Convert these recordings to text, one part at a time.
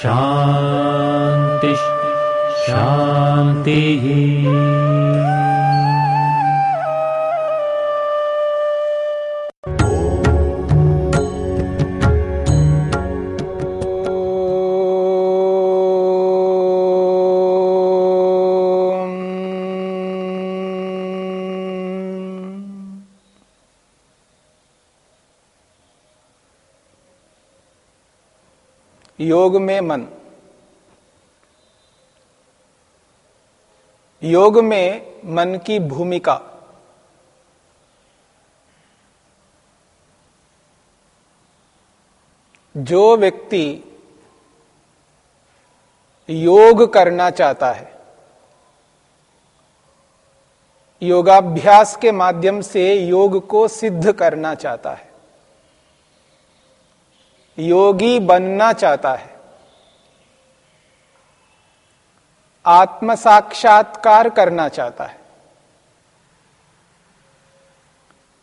शान्तिः शान्तिः योग में मन। योग में मन की भूमिका। जो व्यक्ति योग करना चाहता है, योगाभ्यास के माध्यम से योग को सिद्ध करना चाहता है योगी बनना चाहता है। आत्म साक्षात्कार करना चाहता है।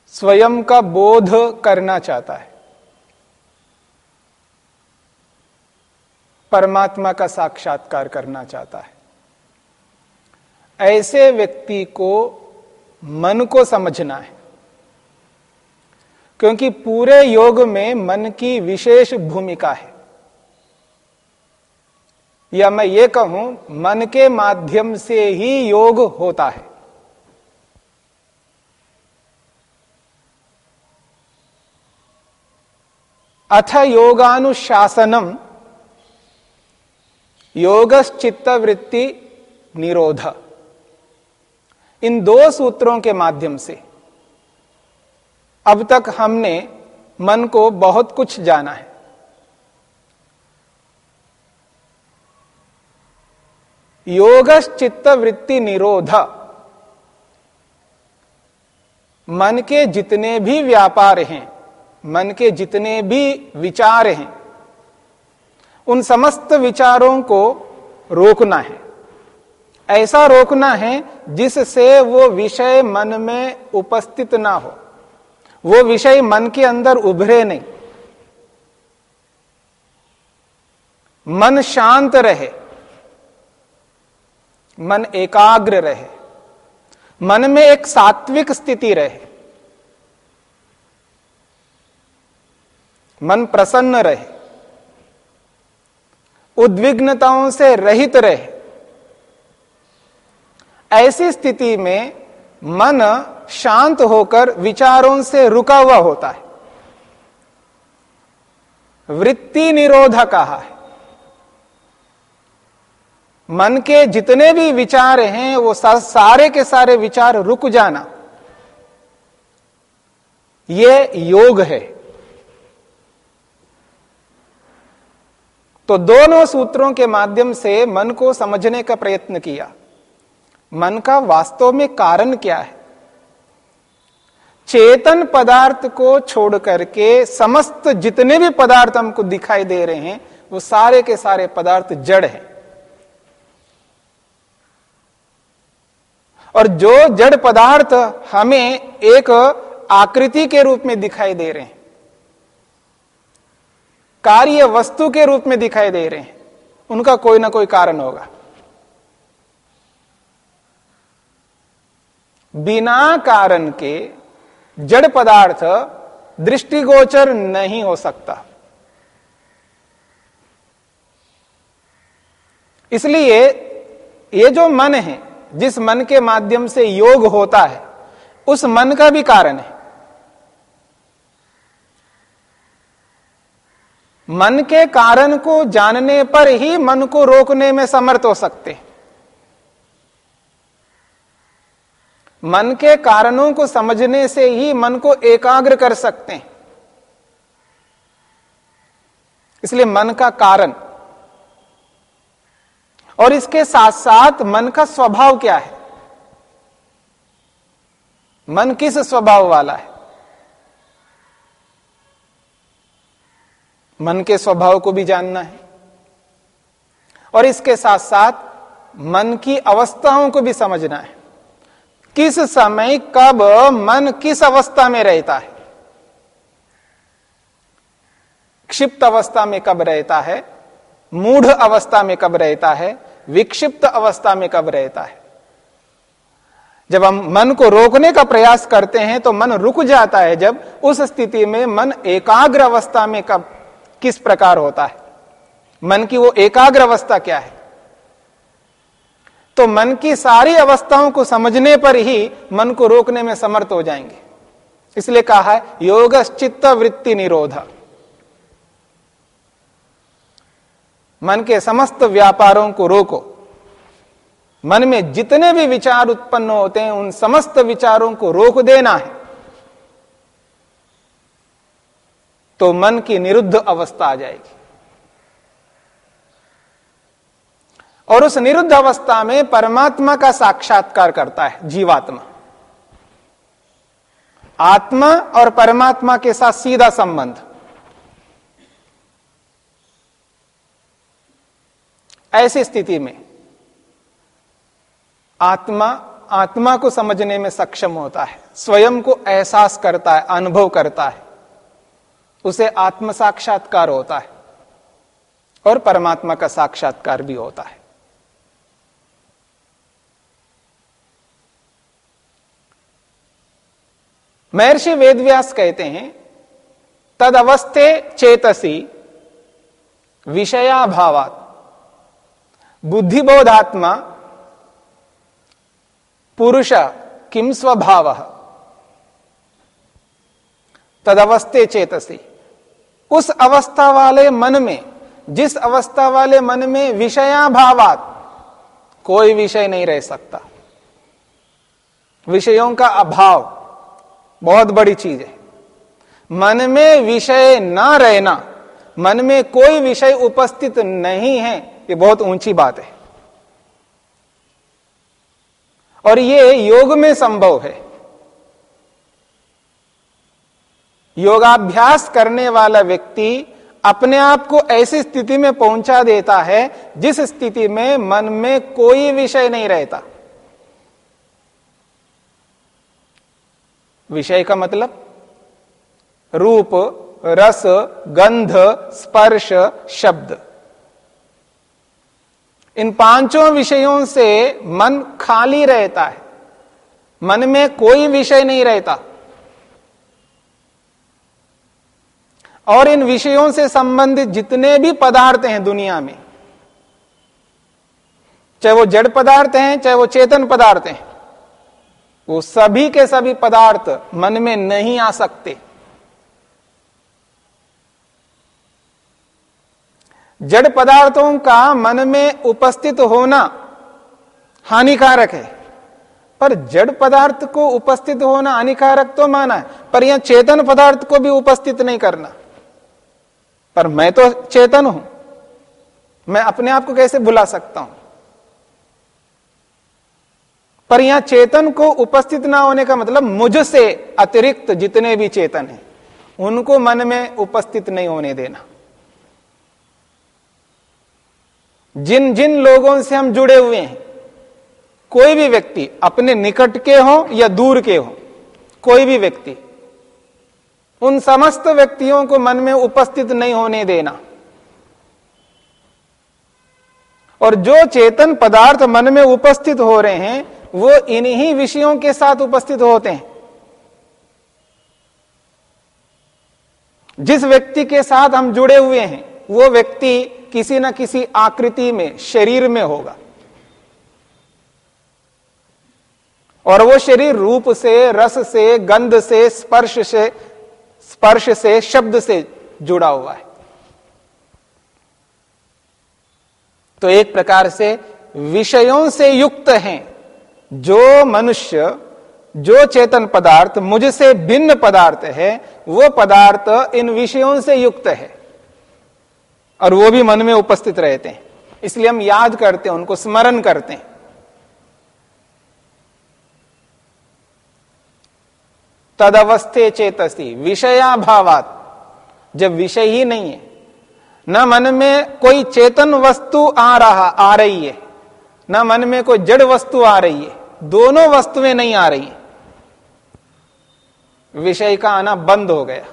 स्वयं का बोध करना चाहता है। परमात्मा का साक्षात्कार करना चाहता है। ऐसे व्यक्ति को मन को समझना है। क्योंकि पूरे योग में मन की विशेष भूमिका है। या मैं ये कहूँ, मन के माध्यम से ही योग होता है। अथ योगानुशासनम योगश्चित्त वृत्ति निरोध। इन दो सूत्रों के माध्यम से अब तक हमने मन को बहुत कुछ जाना है। योगश्चित्त वृत्ति निरोध। मन के जितने भी व्यापार हैं, मन के जितने भी विचार हैं, उन समस्त विचारों को रोकना है। ऐसा रोकना है जिससे वो विषय मन में उपस्थित ना हो। वो विषय मन के अंदर उभरे नहीं। मन शांत रहे, मन एकाग्र रहे, मन में एक सात्विक स्थिति रहे। मन प्रसन्न रहे, उद्विग्नताओं से रहित रहे। ऐसी स्थिति में मन शांत होकर विचारों से रुका हुआ होता है। वृत्ति निरोध कहा है। मन के जितने भी विचार हैं, वो सारे के सारे विचार रुक जाना। ये योग है। तो दोनों सूत्रों के माध्यम से मन को समझने का प्रयत्न किया। मन का वास्तव में कारण क्या है? चेतन पदार्थ को छोड़ करके समस्त जितने भी पदार्थ हमको दिखाई दे रहे हैं, वो सारे के सारे पदार्थ जड़ हैं। और जो जड़ पदार्थ हमें एक आकृति के रूप में दिखाई दे रहे हैं, कार्य वस्तु के रूप में दिखाई दे रहे हैं, उनका कोई ना कोई कारण होगा। बिना कारण के जड़ पदार्थ दृष्टिगोचर नहीं हो सकता। इसलिए ये जो मन है, जिस मन के माध्यम से योग होता है, उस मन का भी कारण है। मन के कारण को जानने पर ही मन को रोकने में समर्थ हो सकते मन के कारणों को समझने से ही मन को एकाग्र कर सकते हैं। इसलिए मन का कारण। और इसके साथ साथ मन का स्वभाव क्या है? मन किस स्वभाव वाला है? मन के स्वभाव को भी जानना है। और इसके साथ साथ मन की अवस्थाओं को भी समझना है। किस समय, कब, मन किस अवस्था में रहता है? क्षिप्त अवस्था में कब रहता है? मूढ़ अवस्था में कब रहता है? विक्षिप्त अवस्था में कब रहता है? जब हम मन को रोकने का प्रयास करते हैं तो मन रुक जाता है जब उस स्थिति में मन एकाग्र अवस्था में कब, किस प्रकार होता है? मन की वो एकाग्र अवस्था क्या है? तो मन की सारी अवस्थाओं को समझने पर ही मन को रोकने में समर्थ हो जाएँगे। इसलिए कहा है योग चित्त वृत्ति निरोध। मन के समस्त व्यापारों को रोको। मन में जितने भी विचार उत्पन्न होते हैं, उन समस्त विचारों को रोक देना है। तो मन की निरुद्ध अवस्था आ जाएगी। और उस निरुद्ध अवस्था में परमात्मा का साक्षात्कार करता है, जीवात्मा। आत्मा और परमात्मा के साथ सीधा संबंध। ऐसी स्थिति में आत्मा आत्मा को समझने में सक्षम होता है, स्वयं को एहसास करता है, अनुभव करता है, उसे आत्म साक्षात्कार होता है और परमात्मा का साक्षात्कार भी होता है। महर्षि वेदव्यास कहते हैं तद अवस्थे चेतसी विषयाभावात। बुद्धिबोधात्मा पुरुष किम स्वभाव? तदवस्थे चेतसी। उस अवस्था वाले मन में, जिस अवस्था वाले मन में विषयाभावात, कोई विषय नहीं रह सकता। विषयों का अभाव बहुत बड़ी चीज़ है। मन में विषय ना रहना, मन में कोई विषय उपस्थित नहीं है, ये बहुत ऊँची बात है। और ये योग में संभव है। योगाभ्यास करने वाला व्यक्ति अपने आप को ऐसी स्थिति में पहुँचा देता है, जिस स्थिति में मन में कोई विषय नहीं रहता। विषय का मतलब? रूप, रस, गंध, स्पर्श, शब्द। इन पाँचों विषयों से मन खाली रहता है। मन में कोई विषय नहीं रहता। और इन विषयों से संबंधित जितने भी पदार्थ हैं दुनिया में, चाहे वो जड़ पदार्थ हैं, चाहे वो चेतन पदार्थ हैं वो सभी के सभी पदार्थ मन में नहीं आ सकते। जड़ पदार्थों का मन में उपस्थित होना हानिकारक है। पर जड़ पदार्थ को उपस्थित होना हानिकारक तो माना है, पर यह चेतन पदार्थ को भी उपस्थित नहीं करना। पर मैं तो चेतन हूँ। मैं अपने आप को कैसे भुला सकता हूँ? पर यहाँ चेतन को उपस्थित ना होने का मतलब मुझसे अतिरिक्त जितने भी चेतन हैं, उनको मन में उपस्थित नहीं होने देना। जिन जिन लोगों से हम जुड़े हुए हैं, कोई भी व्यक्ति अपने निकट के हो या दूर के हो, कोई भी व्यक्ति, उन समस्त व्यक्तियों को मन में उपस्थित नहीं होने देना। और जो चेतन पदार्थ मन में उपस्थित हो रहे हैं वो इन्हीं विषयों के साथ उपस्थित होते हैं। जिस व्यक्ति के साथ हम जुड़े हुए हैं, वो व्यक्ति किसी न किसी आकृति में, शरीर में होगा। और वो शरीर रूप से, रस से, गंध से, स्पर्श से स्पर्श से, शब्द से जुड़ा हुआ है। तो एक प्रकार से विषयों से युक्त हैं। जो मनुष्य, जो चेतन पदार्थ मुझसे भिन्न पदार्थ है, वो पदार्थ इन विषयों से युक्त है। और वो भी मन में उपस्थित रहते हैं। इसलिए हम याद करते हैं, उनको स्मरण करते हैं। तदवस्थे चेतसी, विषयाभावात। जब विषय ही नहीं है, न मन में कोई चेतन वस्तु आ रहा, आ रही है। न मन में कोई जड़ वस्तु आ रही है। दोनों वस्तुएँ नहीं आ रही। विषय का आना बंद हो गया।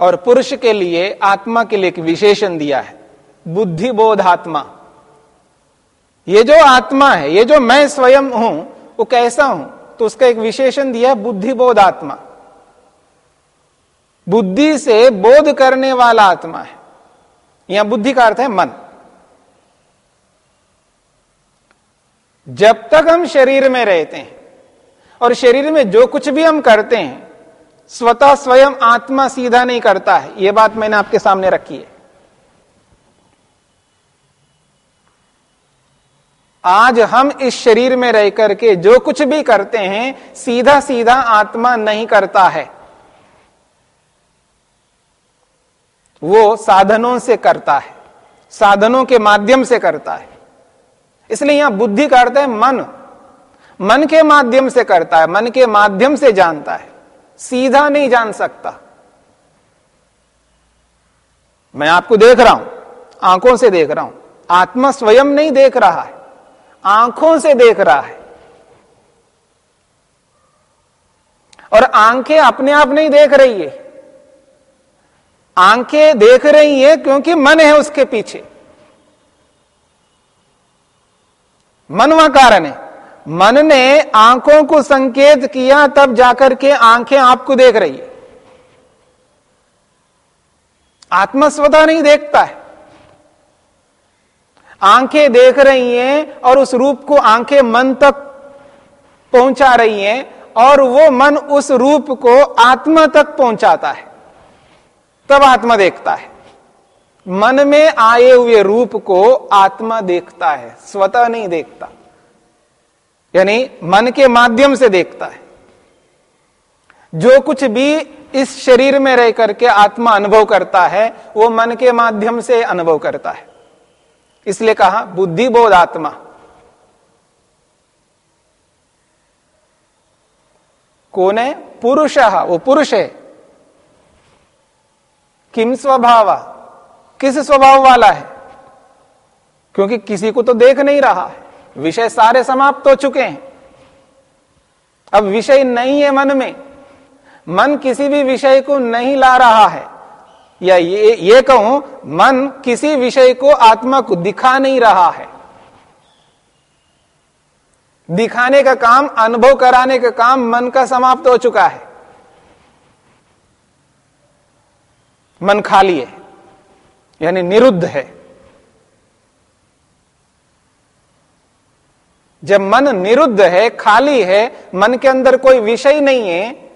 और पुरुष के लिए, आत्मा के लिए एक विशेषण दिया है। बुद्धि बोध आत्मा। ये जो आत्मा है, ये जो मैं स्वयं हूँ, वो कैसा हूँ? तो उसका एक विशेषण दिया है बुद्धि बोध आत्मा। बुद्धि से बोध करने वाला आत्मा है। यहाँ बुद्धि का अर्थ है मन। जब तक हम शरीर में रहते हैं और शरीर में जो कुछ भी हम करते हैं, स्वतः स्वयं आत्मा सीधा नहीं करता है। यह बात मैंने आपके सामने रखी है। आज हम इस शरीर में रह करके जो कुछ भी करते हैं, सीधा सीधा आत्मा नहीं करता है। वो साधनों से करता है, साधनों के माध्यम से करता है। इसलिए यहाँ बुद्धि का अर्थ है मन। मन के माध्यम से करता है, मन के माध्यम से जानता है। सीधा नहीं जान सकता। मैं आपको देख रहा हूँ, आँखों से देख रहा हूँ। आत्मा स्वयं नहीं देख रहा है, आँखों से देख रहा है। और आँखें अपने आप नहीं देख रही है। आँखें देख रही है क्योंकि मन है उसके पीछे। मन वह कारण। है मन ने आँखों को संकेत किया, तब जाकर के आँखें आपको देख रही है। आत्मा स्वतः नहीं देखता है। आँखें देख रही हैं और उस रूप को आँखें मन तक पहुँचा रही हैं और वो मन उस रूप को आत्मा तक पहुंचाता है। तब आत्मा देखता है। मन में आए हुए रूप को आत्मा देखता है, स्वतः नहीं देखता। यानी मन के माध्यम से देखता है। जो कुछ भी इस शरीर में रह करके आत्मा अनुभव करता है, वो मन के माध्यम से अनुभव करता है। इसलिए कहा बुद्धि बोध आत्मा। कौन है? पुरुष, वो पुरुष है। किम स्वभाव? किस स्वभाव वाला है? क्योंकि किसी को तो देख नहीं रहा है। विषय सारे समाप्त हो चुके हैं। अब विषय नहीं है मन में। मन किसी भी विषय को नहीं ला रहा है। या ये ये कहूँ, मन किसी विषय को आत्मा को दिखा नहीं रहा है। दिखाने का काम, अनुभव कराने का काम मन का समाप्त हो चुका है। मन खाली है। यानी निरुद्ध है। जब मन निरुद्ध है, खाली है, मन के अंदर कोई विषय नहीं है,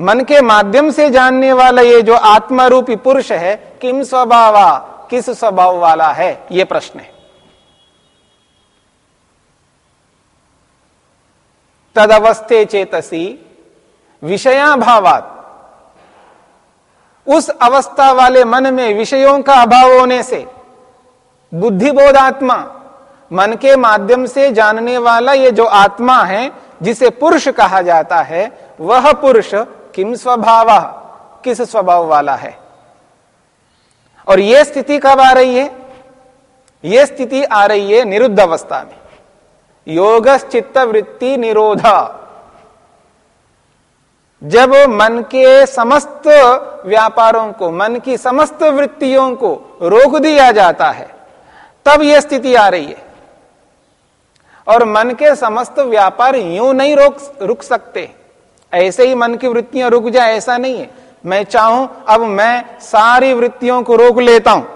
मन के माध्यम से जानने वाला ये जो आत्मा रूपी पुरुष है, किम स्वभाव, किस स्वभाव वाला है, ये प्रश्न है। तदवस्थे चेतसी, विषयाभावात। उस अवस्था वाले मन में विषयों का अभाव होने से बुद्धिबोध आत्मा मन के माध्यम से जानने वाला ये जो आत्मा है, जिसे पुरुष कहा जाता है, वह पुरुष किम स्वभाव, किस स्वभाव वाला है? और यह स्थिति कब आ रही है? यह स्थिति आ रही है निरुद्ध अवस्था में। योग चित्त वृत्ति निरोध। जब मन के समस्त व्यापारों को, मन की समस्त वृत्तियों को रोक दिया जाता है, तब यह स्थिति आ रही है। और मन के समस्त व्यापार यूँ नहीं रोक, रुक सकते। ऐसे ही मन की वृत्तियाँ रुक जाए, ऐसा नहीं है। मैं चाहूँ, अब मैं सारी वृत्तियों को रोक लेता हूँ।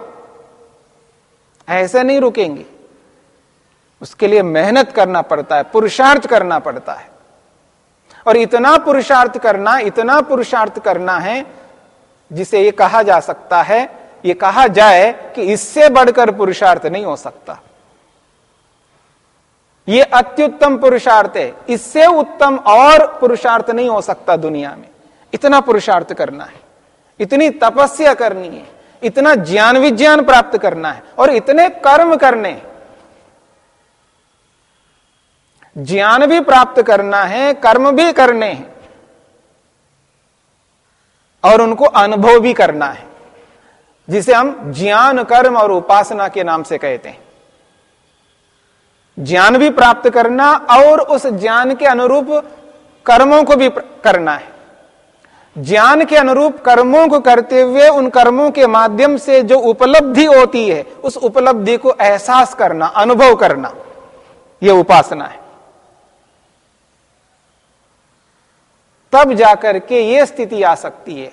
ऐसे नहीं रुकेंगे। उसके लिए मेहनत करना पड़ता है, पुरुषार्थ करना पड़ता है। और इतना पुरुषार्थ करना, इतना पुरुषार्थ करना है, जिसे ये कहा जा सकता है, ये कहा जाए कि इससे बढ़कर पुरुषार्थ नहीं हो सकता। ये अत्युत्तम पुरुषार्थ है। इससे उत्तम और पुरुषार्थ नहीं हो सकता दुनिया में। इतना पुरुषार्थ करना है। इतनी तपस्या करनी है। इतना ज्ञान विज्ञान प्राप्त करना है। और इतने कर्म करने ज्ञान भी प्राप्त करना है, कर्म भी करने हैं। और उनको अनुभव भी करना है, जिसे हम ज्ञान, कर्म और उपासना के नाम से कहते हैं। ज्ञान भी प्राप्त करना और उस ज्ञान के अनुरूप कर्मों को भी करना है। ज्ञान के अनुरूप कर्मों को करते हुए उन कर्मों के माध्यम से जो उपलब्धि होती है, उस उपलब्धि को एहसास करना, अनुभव करना यह उपासना है। तब जाकर के ये स्थिति आ सकती है।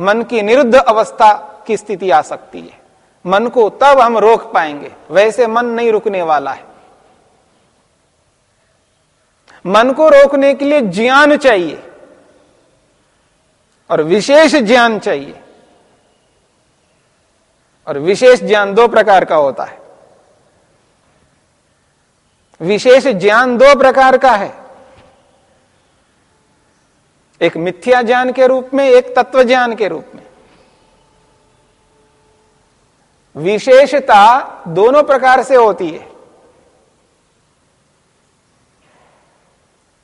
मन की निरुद्ध अवस्था की स्थिति आ सकती है। मन को तब हम रोक पाएँगे। वैसे मन नहीं रुकने वाला है। मन को रोकने के लिए ज्ञान चाहिए। और विशेष ज्ञान चाहिए। और विशेष ज्ञान दो प्रकार का होता है। विशेष ज्ञान दो प्रकार का है। एक मिथ्या ज्ञान के रूप में, एक तत्व ज्ञान के रूप में। विशेषता दोनों प्रकार से होती है।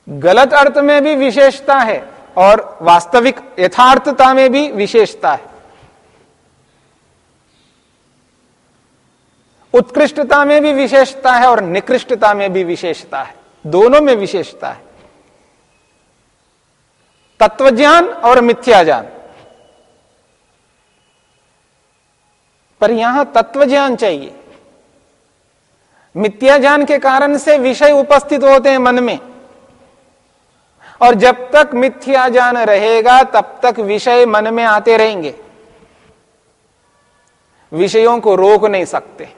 गलत अर्थ में भी विशेषता है और वास्तविक यथार्थता में भी विशेषता है। उत्कृष्टता में भी विशेषता है और निकृष्टता में भी विशेषता है। दोनों में विशेषता है। तत्वज्ञान और मिथ्या ज्ञान पर यहाँ तत्वज्ञान चाहिए। मिथ्या ज्ञान के कारण से विषय उपस्थित होते हैं मन में। और जब तक मिथ्या ज्ञान रहेगा, तब तक विषय मन में आते रहेंगे। विषयों को रोक नहीं सकते।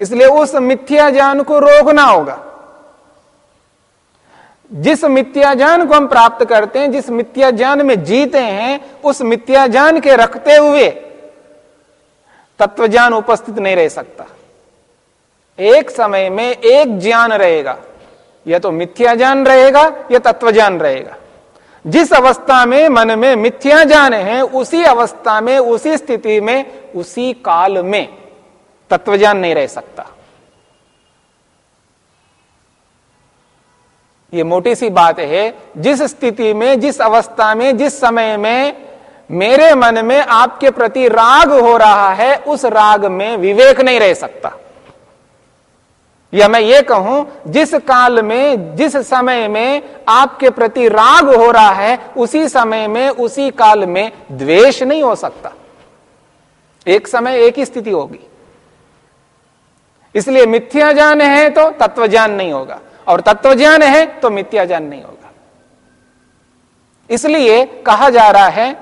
इसलिए उस मिथ्या ज्ञान को रोकना होगा। जिस मिथ्या ज्ञान को हम प्राप्त करते हैं, जिस मिथ्या ज्ञान में जीते हैं, उस मिथ्या ज्ञान के रखते हुए तत्व ज्ञान उपस्थित नहीं रह सकता। एक समय में एक ज्ञान रहेगा। या तो मिथ्या ज्ञान रहेगा, या तत्व ज्ञान रहेगा। जिस अवस्था में मन में मिथ्या ज्ञान है, उसी अवस्था में, उसी स्थिति में, उसी काल में तत्व ज्ञान नहीं रह सकता। ये मोटी सी बात है, जिस स्थिति में, जिस अवस्था में, जिस समय में मेरे मन में आपके प्रति राग हो रहा है, उस राग में विवेक नहीं रह सकता। या मैं ये कहूँ, जिस काल में, जिस समय में आपके प्रति राग हो रहा है, उसी समय में, उसी काल में द्वेष नहीं हो सकता। एक समय एक ही स्थिति होगी। इसलिए मिथ्या ज्ञान है तो तत्व ज्ञान नहीं होगा। और तत्व ज्ञान है तो मिथ्या ज्ञान नहीं होगा। इसलिए कहा जा रहा है,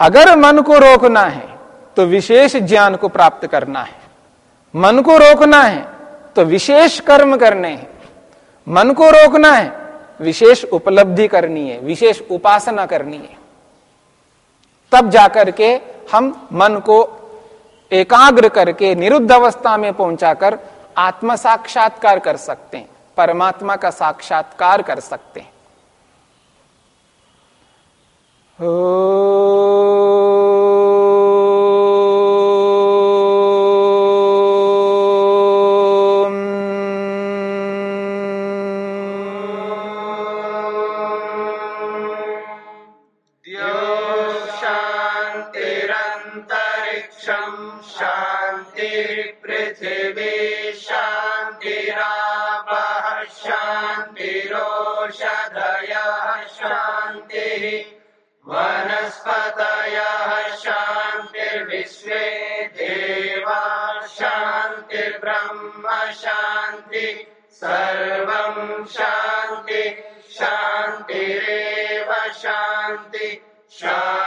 अगर मन को रोकना है तो विशेष ज्ञान को प्राप्त करना है। मन को रोकना है तो विशेष कर्म करने हैं। मन को रोकना है, विशेष उपलब्धि करनी है, विशेष उपासना करनी है। तब जाकर के हम मन को एकाग्र करके, निरुद्ध अवस्था में पहुंचाकर आत्म साक्षात्कार कर सकते हैं परमात्मा का साक्षात्कार कर सकते हैं। शांति शान्तिरेव शांति शांति